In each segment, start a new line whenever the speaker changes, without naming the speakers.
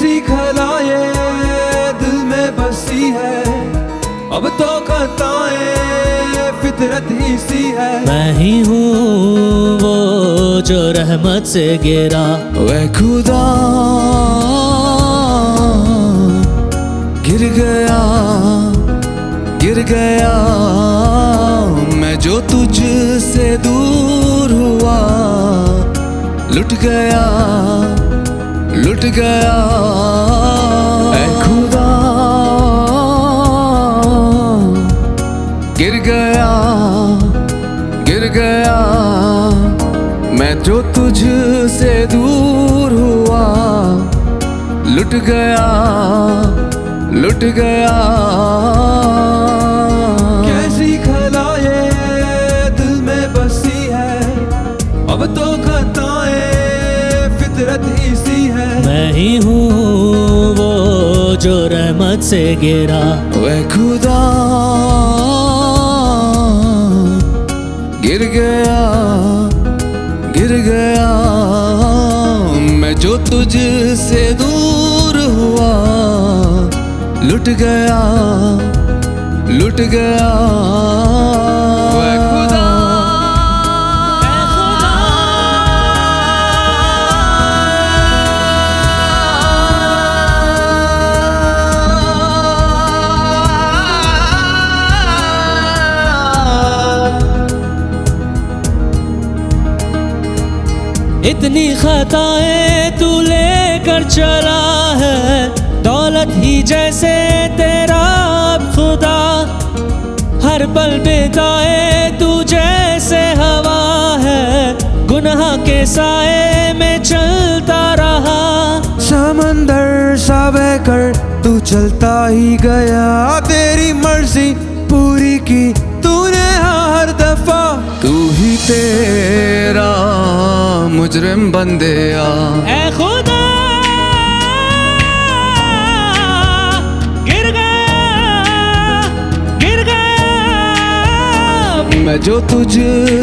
कैसी खलाए दिल में बसी है। अब तो खताएँ फितरत ही सी है।
मैं ही हूँ वो जो रहमत से गिरा।
वह खुदा गिर गया गिर गया। मैं जो तुझ से दूर हुआ लुट गया। लुट गया। ऐ खुदा। गिर गया गिर गया। मैं जो तुझ से दूर हुआ लुट गया लुट गया। फितरत ही सी है।
मैं ही हूँ वो जो रहमत से गिरा।
वह खुदा गिर गया गिर गया। मैं जो तुझ से दूर हुआ लुट गया लुट गया।
इतनी खताएँ तू लेकर चला है। दौलत ही जैसे तेरा खुदा। हर पल बेताए तू जैसे हवा है। गुनाह के साए में चलता रहा।
समंदर सा बहकर तू चलता ही गया। तेरी मर्ज़ी पूरी की हर दफ़ा। तू ही तेरा मुजरिम बंदे आ।
खुदा गिर गया गिर गया
मैं जो तुझ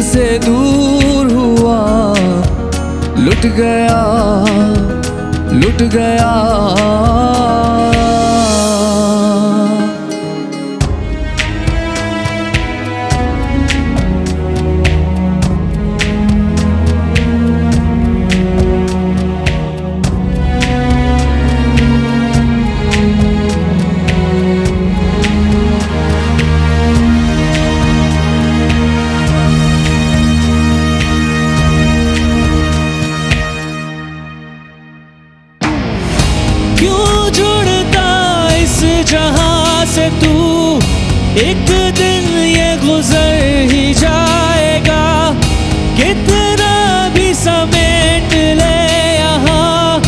से दूर हुआ लुट गया लुट गया।
तू, एक दिन ये गुजर ही जाएगा। कितना भी समेट ले यहाँ,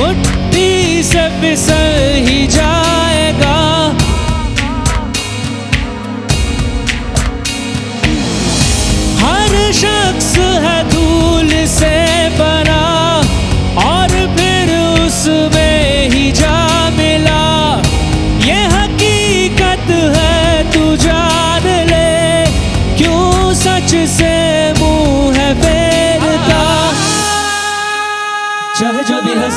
मुट्ठी से फिसल ही जाएगा। हर शख्स है धूल से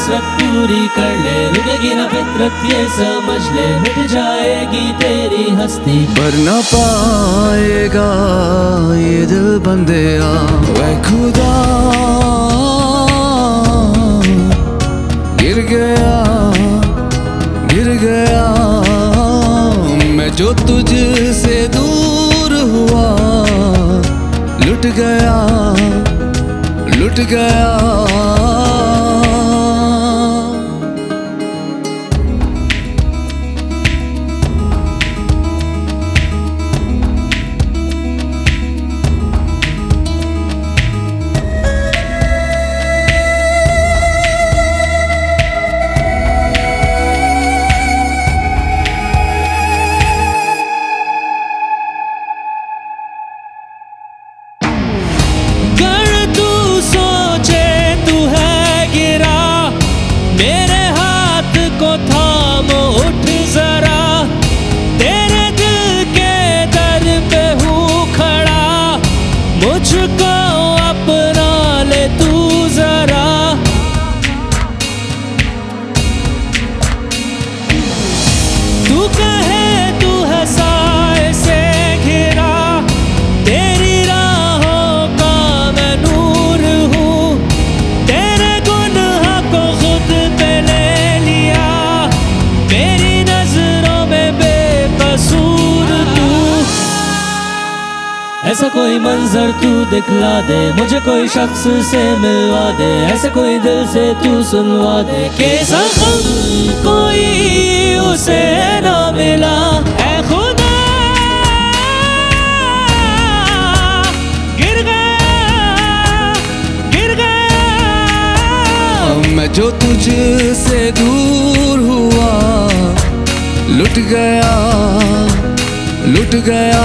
हसरत पूरी कर ले रुकेगी ना फितरत ये समझ ले, मिट जाएगी तेरी हस्ती।
पर न पाएगा ये दिल बंदे वह खुदा गिर गया गिर गया। मैं जो तुझ से दूर हुआ, लुट गया लुट गया।
ऐसा कोई मंजर तू दिखला दे, मुझे कोई शख्स से मिलवा दे, ऐसा कोई दिल से तू सुनवा दे के जख्म कोई उसे ना मिला।
मैं जो तुझसे दूर हुआ, लुट गया लुट गया।